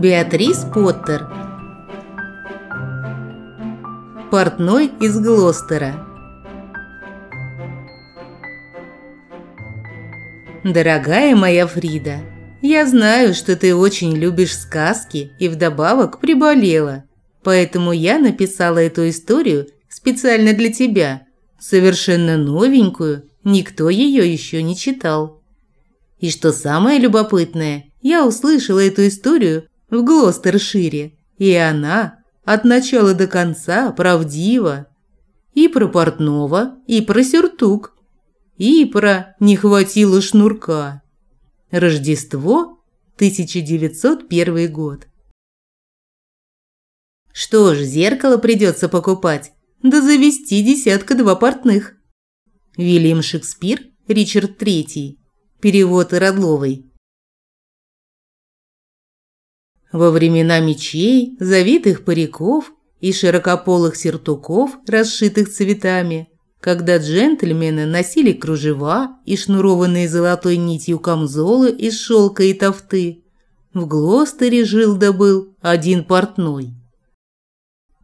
Беатрис Поттер. Портной из Глостера. Дорогая моя Фрида, я знаю, что ты очень любишь сказки и вдобавок приболела, поэтому я написала эту историю специально для тебя, совершенно новенькую, никто ее еще не читал. И что самое любопытное, я услышала эту историю в Глостершире, и она от начала до конца правдива. И про портного, и про сюртук, и про «не хватило шнурка». Рождество, 1901 год. Что ж, зеркало придется покупать, да завести десятка-два портных. Вильям Шекспир, Ричард III. Перевод Родловой. Во времена мечей, завитых париков и широкополых сертуков, расшитых цветами – когда джентльмены носили кружева и шнурованные золотой нитью камзолы из шелка и тофты. В Глостере жил да был один портной.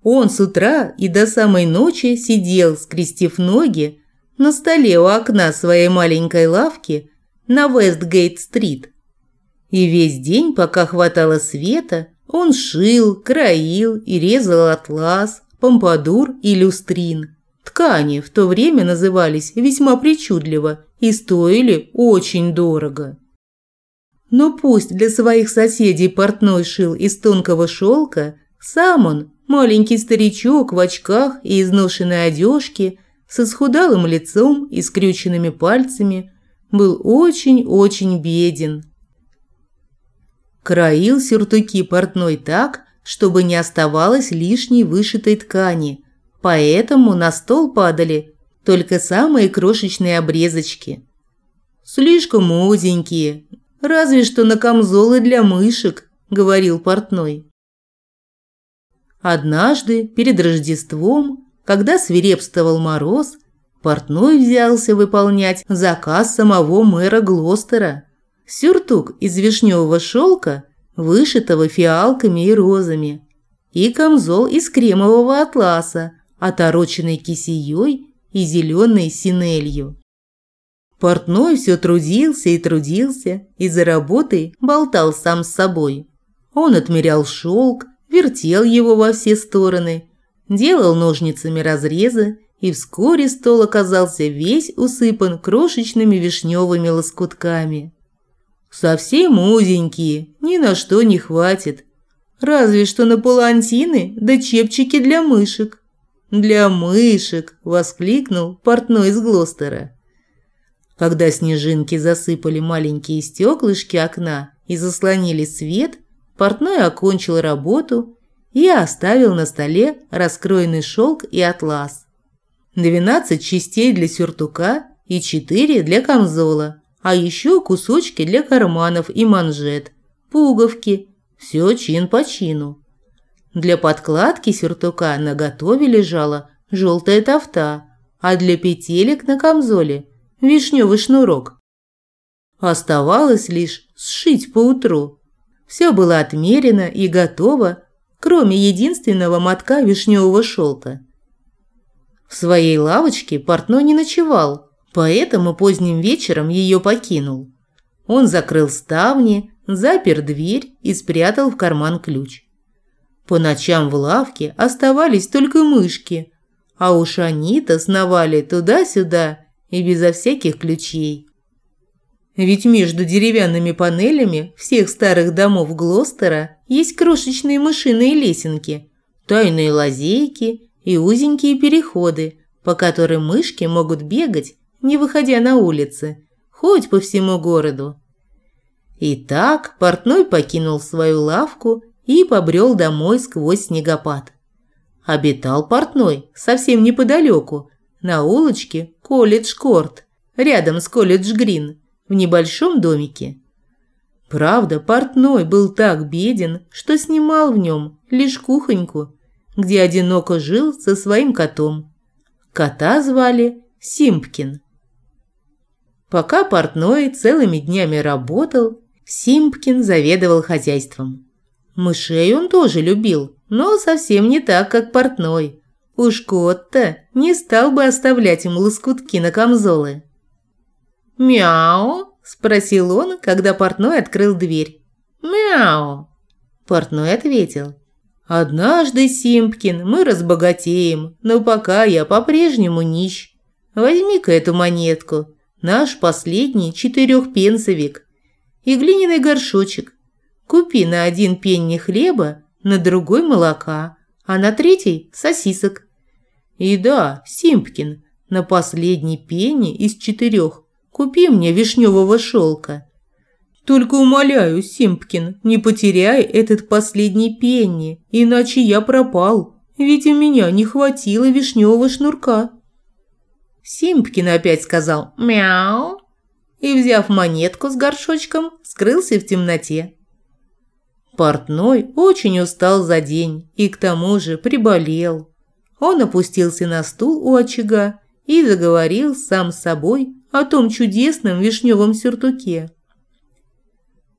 Он с утра и до самой ночи сидел, скрестив ноги, на столе у окна своей маленькой лавки на Вестгейт-стрит. И весь день, пока хватало света, он шил, краил и резал атлас, помпадур и люстрин – Ткани в то время назывались весьма причудливо и стоили очень дорого. Но пусть для своих соседей портной шил из тонкого шелка, сам он, маленький старичок в очках и изношенной одежке, с исхудалым лицом и скрюченными пальцами, был очень-очень беден. Краил сюртуки портной так, чтобы не оставалось лишней вышитой ткани – Поэтому на стол падали только самые крошечные обрезочки. Слишком узенькие, разве что на камзолы для мышек, говорил портной. Однажды, перед Рождеством, когда свирепствовал мороз, портной взялся выполнять заказ самого мэра Глостера. Сюртук из вишневого шелка, вышитого фиалками и розами, и камзол из кремового атласа, отороченной кисеей и зеленой синелью. Портной все трудился и трудился, и за работой болтал сам с собой. Он отмерял шелк, вертел его во все стороны, делал ножницами разрезы, и вскоре стол оказался весь усыпан крошечными вишневыми лоскутками. Совсем узенькие, ни на что не хватит. Разве что на палантины да чепчики для мышек. «Для мышек!» – воскликнул портной из Глостера. Когда снежинки засыпали маленькие стеклышки окна и заслонили свет, портной окончил работу и оставил на столе раскроенный шелк и атлас. Двенадцать частей для сюртука и четыре для камзола, а еще кусочки для карманов и манжет, пуговки, все чин по чину. Для подкладки сюртука на готове лежала желтая тофта, а для петелек на камзоле – вишневый шнурок. Оставалось лишь сшить поутру. Все было отмерено и готово, кроме единственного мотка вишневого шелка. В своей лавочке портной не ночевал, поэтому поздним вечером ее покинул. Он закрыл ставни, запер дверь и спрятал в карман ключ. По ночам в лавке оставались только мышки, а уж они-то сновали туда-сюда и безо всяких ключей. Ведь между деревянными панелями всех старых домов Глостера есть крошечные мышиные лесенки, тайные лазейки и узенькие переходы, по которым мышки могут бегать, не выходя на улицы, хоть по всему городу. Итак, портной покинул свою лавку и побрел домой сквозь снегопад. Обитал портной совсем неподалеку, на улочке Колледж-Корт, рядом с Колледж-Грин, в небольшом домике. Правда, портной был так беден, что снимал в нем лишь кухоньку, где одиноко жил со своим котом. Кота звали Симпкин. Пока портной целыми днями работал, Симпкин заведовал хозяйством. Мышей он тоже любил, но совсем не так, как портной. Уж кот-то не стал бы оставлять ему лоскутки на камзолы. «Мяу?» – спросил он, когда портной открыл дверь. «Мяу!» Портной ответил. «Однажды, Симпкин, мы разбогатеем, но пока я по-прежнему нищ. Возьми-ка эту монетку, наш последний четырехпенсовик, и глиняный горшочек. Купи на один пенни хлеба, на другой молока, а на третий – сосисок. И да, Симпкин, на последний пенни из четырех купи мне вишневого шелка. Только умоляю, Симпкин, не потеряй этот последний пенни, иначе я пропал, ведь у меня не хватило вишневого шнурка. Симпкин опять сказал «мяу» и, взяв монетку с горшочком, скрылся в темноте. Портной очень устал за день и к тому же приболел. Он опустился на стул у очага и заговорил сам с собой о том чудесном вишневом сюртуке.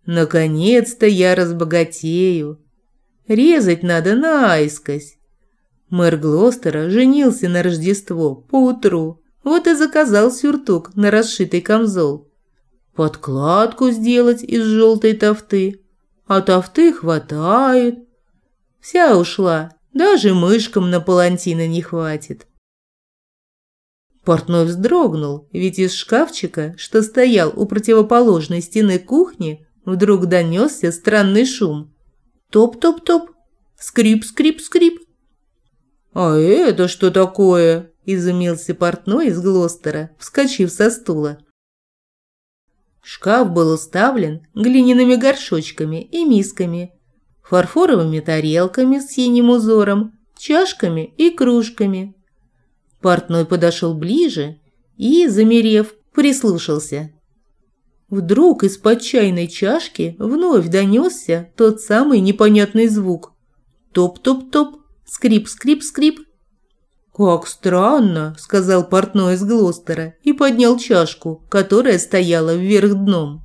«Наконец-то я разбогатею. Резать надо наискось». Мэр Глостера женился на Рождество поутру, вот и заказал сюртук на расшитый камзол. Подкладку сделать из желтой тофты, а тафты хватает. Вся ушла, даже мышкам на палантина не хватит. Портной вздрогнул, ведь из шкафчика, что стоял у противоположной стены кухни, вдруг донесся странный шум. Топ-топ-топ, скрип-скрип-скрип. «А это что такое?» – изумился портной из Глостера, вскочив со стула. Шкаф был уставлен глиняными горшочками и мисками, фарфоровыми тарелками с синим узором, чашками и кружками. Портной подошел ближе и, замерев, прислушался. Вдруг из-под чайной чашки вновь донесся тот самый непонятный звук. Топ-топ-топ, скрип-скрип-скрип. «Как странно», – сказал портной из Глостера и поднял чашку, которая стояла вверх дном.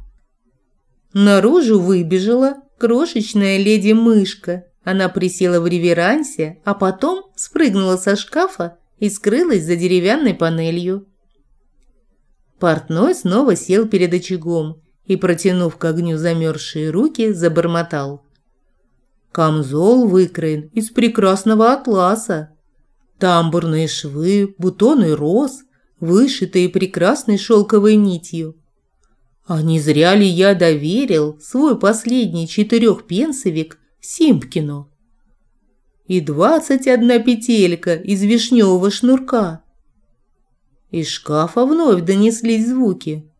Наружу выбежала крошечная леди-мышка. Она присела в реверансе, а потом спрыгнула со шкафа и скрылась за деревянной панелью. Портной снова сел перед очагом и, протянув к огню замерзшие руки, забормотал. «Камзол выкроен из прекрасного атласа, Тамбурные швы, бутоны роз, вышитые прекрасной шелковой нитью. А не зря ли я доверил свой последний четырехпенсовик Симпкину? И двадцать одна петелька из вишневого шнурка. Из шкафа вновь донеслись звуки.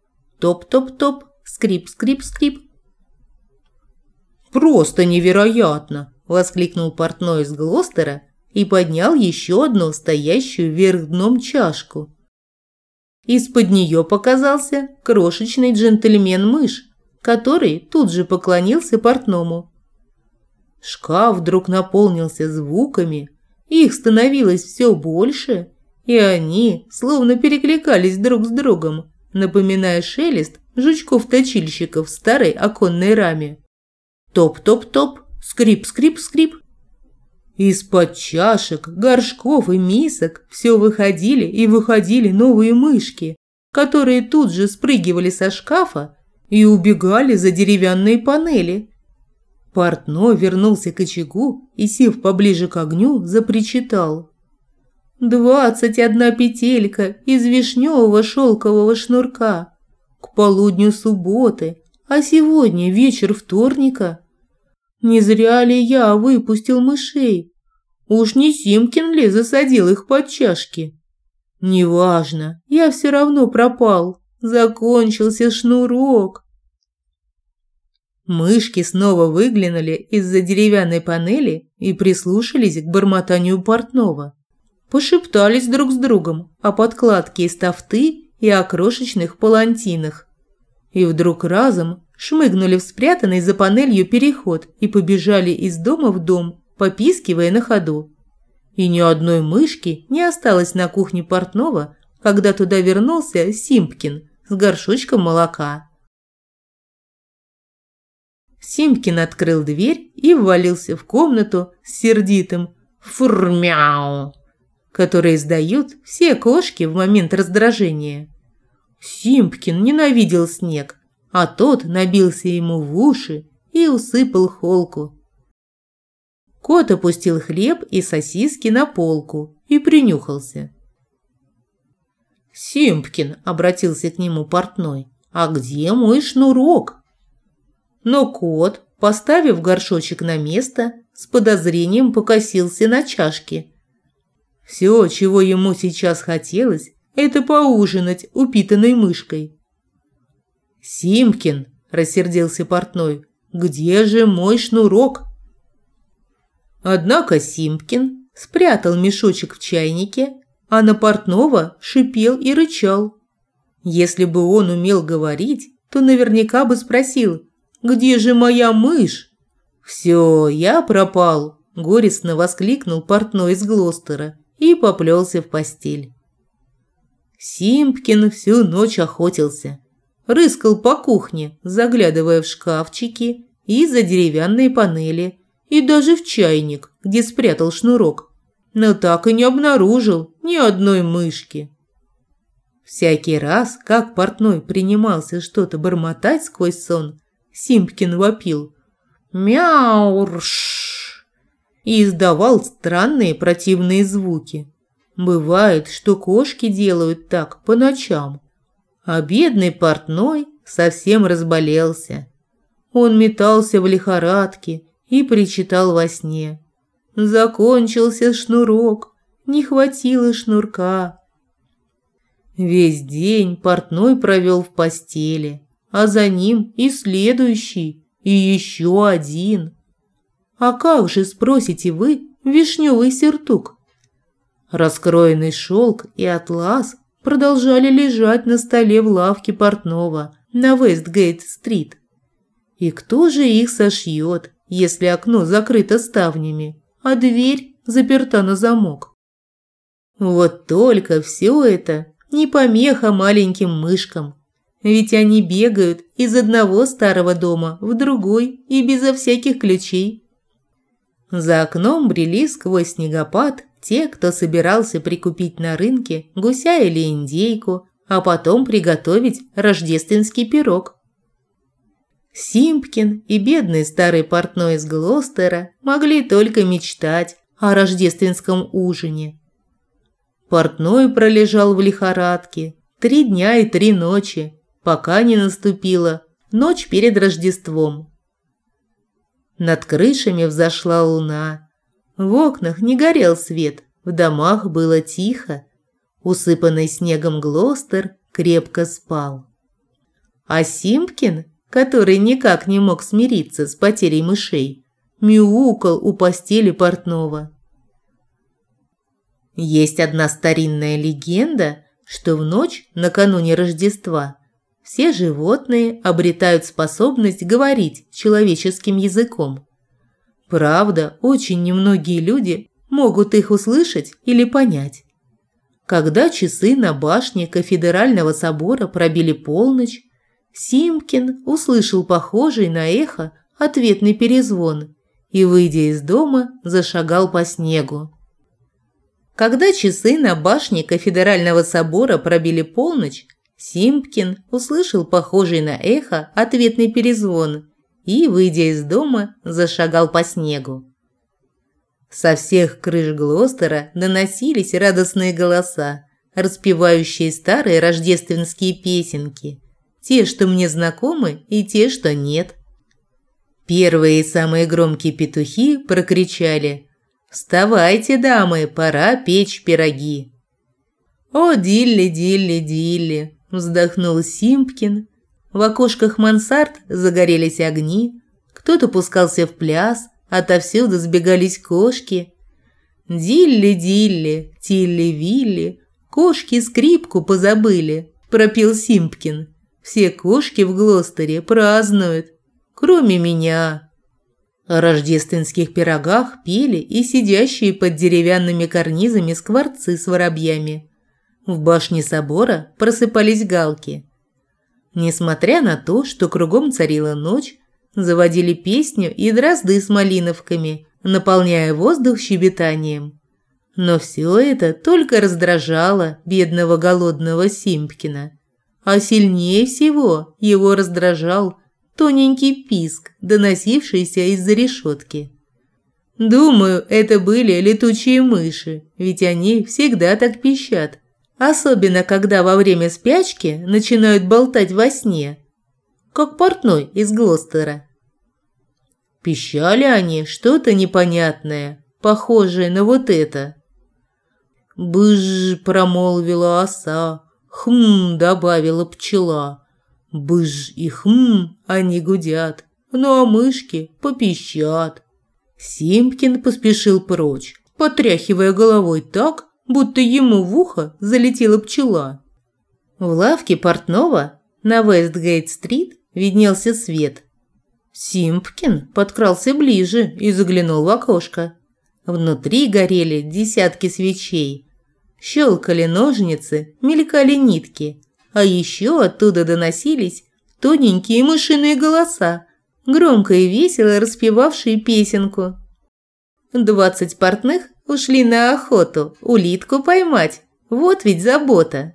Топ-топ-топ, скрип-скрип-скрип. «Просто невероятно!» – воскликнул портной из Глостера и поднял еще одну стоящую вверх дном чашку. Из-под нее показался крошечный джентльмен-мышь, который тут же поклонился портному. Шкаф вдруг наполнился звуками, их становилось все больше, и они словно перекликались друг с другом, напоминая шелест жучков-точильщиков в старой оконной раме. Топ-топ-топ, скрип-скрип-скрип. Из-под чашек, горшков и мисок все выходили и выходили новые мышки, которые тут же спрыгивали со шкафа и убегали за деревянные панели. Портной вернулся к очагу и, сев поближе к огню, запричитал. «Двадцать одна петелька из вишневого шелкового шнурка. К полудню субботы, а сегодня вечер вторника». Не зря ли я выпустил мышей? Уж не Симкин ли засадил их под чашки? Неважно, я все равно пропал. Закончился шнурок. Мышки снова выглянули из-за деревянной панели и прислушались к бормотанию портного. Пошептались друг с другом о подкладке из тафты и о крошечных палантинах. И вдруг разом шмыгнули в спрятанный за панелью переход и побежали из дома в дом, попискивая на ходу. И ни одной мышки не осталось на кухне портного, когда туда вернулся Симпкин с горшочком молока. Симкин открыл дверь и ввалился в комнату с сердитым «фурмяу», который издают все кошки в момент раздражения. Симпкин ненавидел снег, а тот набился ему в уши и усыпал холку. Кот опустил хлеб и сосиски на полку и принюхался. «Симпкин», – обратился к нему портной, – «а где мой шнурок?» Но кот, поставив горшочек на место, с подозрением покосился на чашке. Все, чего ему сейчас хотелось, это поужинать упитанной мышкой. «Симкин!» – рассердился портной. «Где же мой шнурок?» Однако Симкин спрятал мешочек в чайнике, а на портного шипел и рычал. Если бы он умел говорить, то наверняка бы спросил где же моя мышь?» «Все, я пропал», – горестно воскликнул портной из Глостера и поплелся в постель. Симпкин всю ночь охотился. Рыскал по кухне, заглядывая в шкафчики и за деревянные панели, и даже в чайник, где спрятал шнурок. Но так и не обнаружил ни одной мышки. Всякий раз, как портной принимался что-то бормотать сквозь сон, Симпкин вопил «Мяурш!» и издавал странные противные звуки. Бывает, что кошки делают так по ночам. А бедный портной совсем разболелся. Он метался в лихорадке и причитал во сне. Закончился шнурок, не хватило шнурка. Весь день портной провел в постели а за ним и следующий, и еще один. А как же, спросите вы, вишневый сюртук? Раскроенный шелк и атлас продолжали лежать на столе в лавке портного на Вестгейт-стрит. И кто же их сошьет, если окно закрыто ставнями, а дверь заперта на замок? Вот только все это не помеха маленьким мышкам, ведь они бегают из одного старого дома в другой и безо всяких ключей. За окном брели сквозь снегопад те, кто собирался прикупить на рынке гуся или индейку, а потом приготовить рождественский пирог. Симпкин и бедный старый портной из Глостера могли только мечтать о рождественском ужине. Портной пролежал в лихорадке три дня и три ночи, пока не наступила ночь перед Рождеством. Над крышами взошла луна. В окнах не горел свет, в домах было тихо. Усыпанный снегом Глостер крепко спал. А Симпкин, который никак не мог смириться с потерей мышей, мяукал у постели портного. Есть одна старинная легенда, что в ночь накануне Рождества все животные обретают способность говорить человеческим языком. Правда, очень немногие люди могут их услышать или понять. Когда часы на башне кафедрального собора пробили полночь, Симкин услышал похожий на эхо ответный перезвон и, выйдя из дома, зашагал по снегу. Когда часы на башне кафедрального собора пробили полночь, Симпкин услышал похожий на эхо ответный перезвон и, выйдя из дома, зашагал по снегу. Со всех крыш Глостера доносились радостные голоса, распевающие старые рождественские песенки, те, что мне знакомы, и те, что нет. Первые и самые громкие петухи прокричали «Вставайте, дамы, пора печь пироги!» «О, Дилли, Дилли, Дилли!» Вздохнул Симпкин. В окошках мансард загорелись огни. Кто-то пускался в пляс, отовсюду сбегались кошки. «Дилли-дилли, тилли-вилли, кошки скрипку позабыли», – пропил Симпкин. «Все кошки в Глостере празднуют, кроме меня». О рождественских пирогах пели и сидящие под деревянными карнизами скворцы с воробьями. В башне собора просыпались галки. Несмотря на то, что кругом царила ночь, заводили песню и дрозды с малиновками, наполняя воздух щебетанием. Но все это только раздражало бедного голодного Симпкина. А сильнее всего его раздражал тоненький писк, доносившийся из-за решетки. Думаю, это были летучие мыши, ведь они всегда так пищат. Особенно, когда во время спячки начинают болтать во сне, как портной из Глостера. Пищали они что-то непонятное, похожее на вот это. «Быж!» – промолвила оса. «Хм!» – добавила пчела. «Быж!» и «хм!» они гудят, ну а мышки попищат. Симпкин поспешил прочь, потряхивая головой так, будто ему в ухо залетела пчела. В лавке портного на Вестгейт-стрит виднелся свет. Симпкин подкрался ближе и заглянул в окошко. Внутри горели десятки свечей, Щелкали ножницы, мелькали нитки, а еще оттуда доносились тоненькие мышиные голоса, громко и весело распевавшие песенку. Двадцать портных ушли на охоту улитку поймать, вот ведь забота.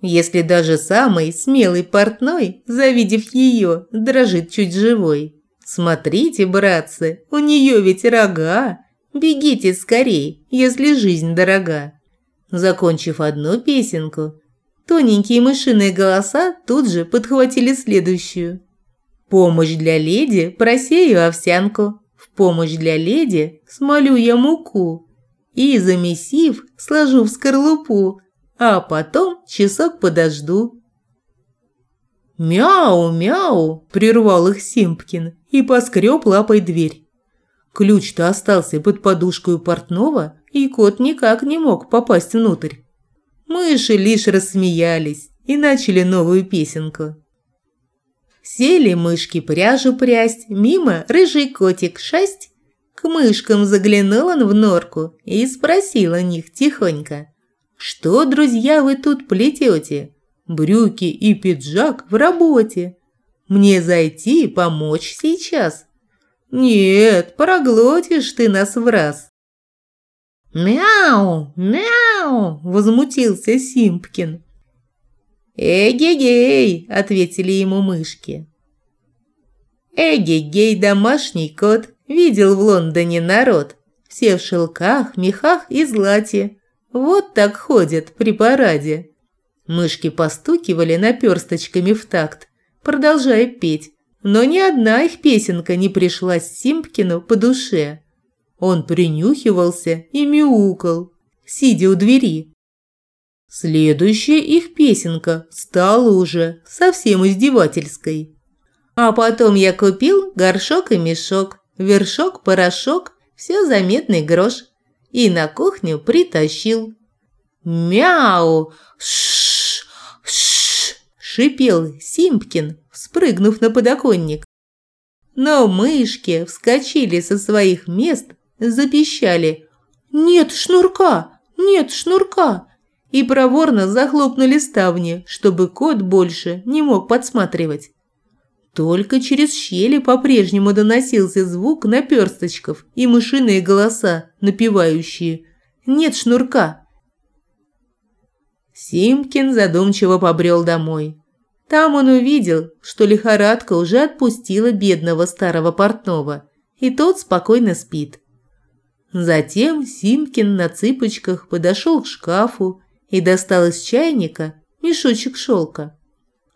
Если даже самый смелый портной, завидев ее, дрожит чуть живой. Смотрите, братцы, у нее ведь рога. Бегите скорей, если жизнь дорога. Закончив одну песенку, тоненькие мышиные голоса тут же подхватили следующую. «Помощь для леди, просею овсянку, в помощь для леди смолю я муку и, замесив, сложу в скорлупу, а потом часок подожду». «Мяу, мяу!» – прервал их Симпкин и поскреб лапой дверь. Ключ-то остался под подушкой у портного, и кот никак не мог попасть внутрь. Мыши лишь рассмеялись и начали новую песенку. Сели мышки пряжу прясть, мимо рыжий котик шасть. К мышкам заглянул он в норку и спросил о них тихонько. «Что, друзья, вы тут плетете? Брюки и пиджак в работе. Мне зайти и помочь сейчас?» «Нет, проглотишь ты нас в раз». «Мяу! Мяу!» – возмутился Симпкин. «Эгегей!» – ответили ему мышки. Эгегей, домашний кот, видел в Лондоне народ. Все в шелках, мехах и злате. Вот так ходят при параде. Мышки постукивали наперсточками в такт, продолжая петь. Но ни одна их песенка не пришлась Симпкину по душе. Он принюхивался и мяукал, сидя у двери. Следующая их песенка стала уже совсем издевательской. А потом я купил горшок и мешок, вершок, порошок, все заметный грош. И на кухню притащил. «Мяу! Ш ш шипел Симпкин, спрыгнув на подоконник. Но мышки вскочили со своих мест запищали «Нет шнурка! Нет шнурка!» и проворно захлопнули ставни, чтобы кот больше не мог подсматривать. Только через щели по-прежнему доносился звук наперсточков и мышиные голоса, напевающие «Нет шнурка!». Симкин задумчиво побрел домой. Там он увидел, что лихорадка уже отпустила бедного старого портного, и тот спокойно спит. Затем Симкин на цыпочках подошел к шкафу и достал из чайника мешочек шелка.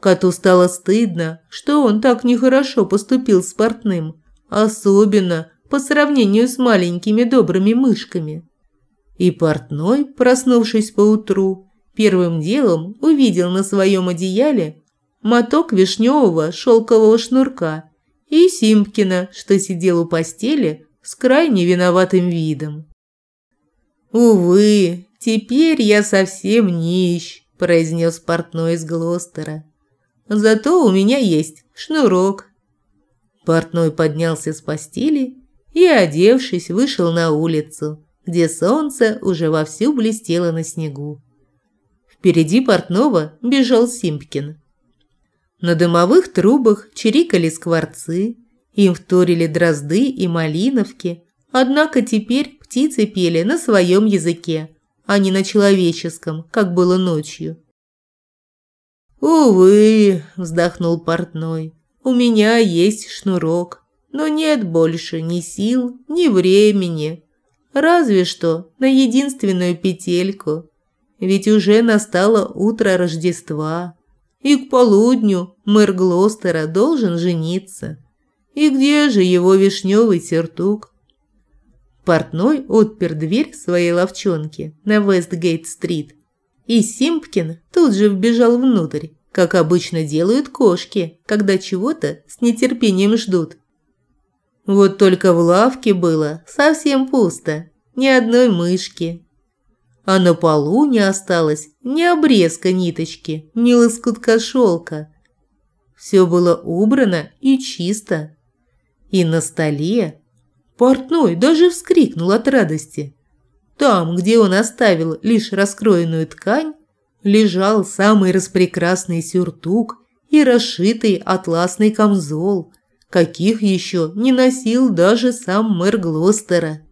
Коту стало стыдно, что он так нехорошо поступил с портным, особенно по сравнению с маленькими добрыми мышками. И портной, проснувшись поутру, первым делом увидел на своем одеяле моток вишневого шелкового шнурка и Симпкина, что сидел у постели с крайне виноватым видом. «Увы, теперь я совсем нищ», – произнес портной из Глостера. «Зато у меня есть шнурок». Портной поднялся с постели и, одевшись, вышел на улицу, где солнце уже вовсю блестело на снегу. Впереди портного бежал Симпкин. На дымовых трубах чирикали скворцы, Им вторили дрозды и малиновки, однако теперь птицы пели на своем языке, а не на человеческом, как было ночью. «Увы», – вздохнул портной, – «у меня есть шнурок, но нет больше ни сил, ни времени, разве что на единственную петельку, ведь уже настало утро Рождества, и к полудню мэр Глостера должен жениться. И где же его вишневый сюртук?» Портной отпер дверь своей ловчонки на Вестгейт-стрит, и Симпкин тут же вбежал внутрь, как обычно делают кошки, когда чего-то с нетерпением ждут. Вот только в лавке было совсем пусто, ни одной мышки. А на полу не осталось ни обрезка ниточки, ни лоскутка шелка. Все было убрано и чисто. И на столе портной даже вскрикнул от радости. Там, где он оставил лишь раскроенную ткань, лежал самый распрекрасный сюртук и расшитый атласный камзол, каких еще не носил даже сам мэр Глостера.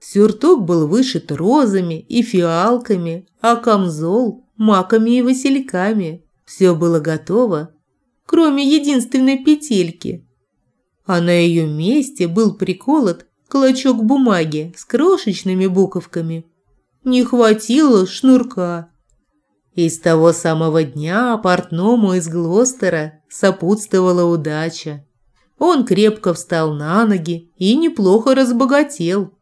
Сюртук был вышит розами и фиалками, а камзол – маками и васильками. Все было готово, кроме единственной петельки. А на ее месте был приколот клочок бумаги с крошечными буковками. Не хватило шнурка. И с того самого дня портному из Глостера сопутствовала удача. Он крепко встал на ноги и неплохо разбогател.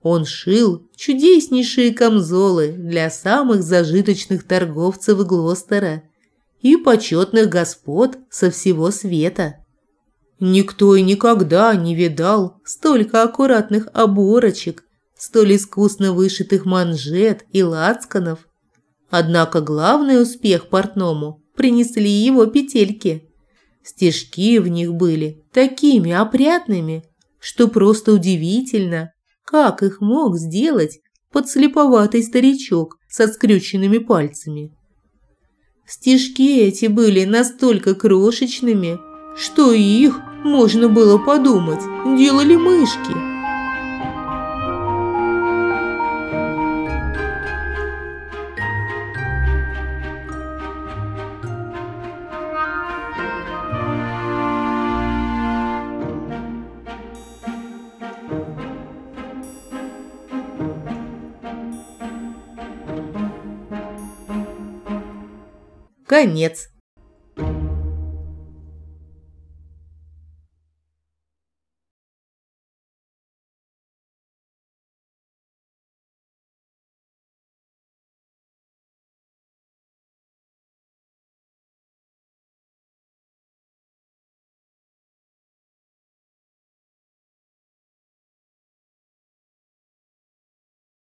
Он шил чудеснейшие камзолы для самых зажиточных торговцев Глостера и почетных господ со всего света. Никто и никогда не видал столько аккуратных оборочек, столь искусно вышитых манжет и лацканов. Однако главный успех портному принесли его петельки. Стежки в них были такими опрятными, что просто удивительно, как их мог сделать подслеповатый старичок со скрюченными пальцами. Стежки эти были настолько крошечными, что их, можно было подумать, делали мышки. Конец.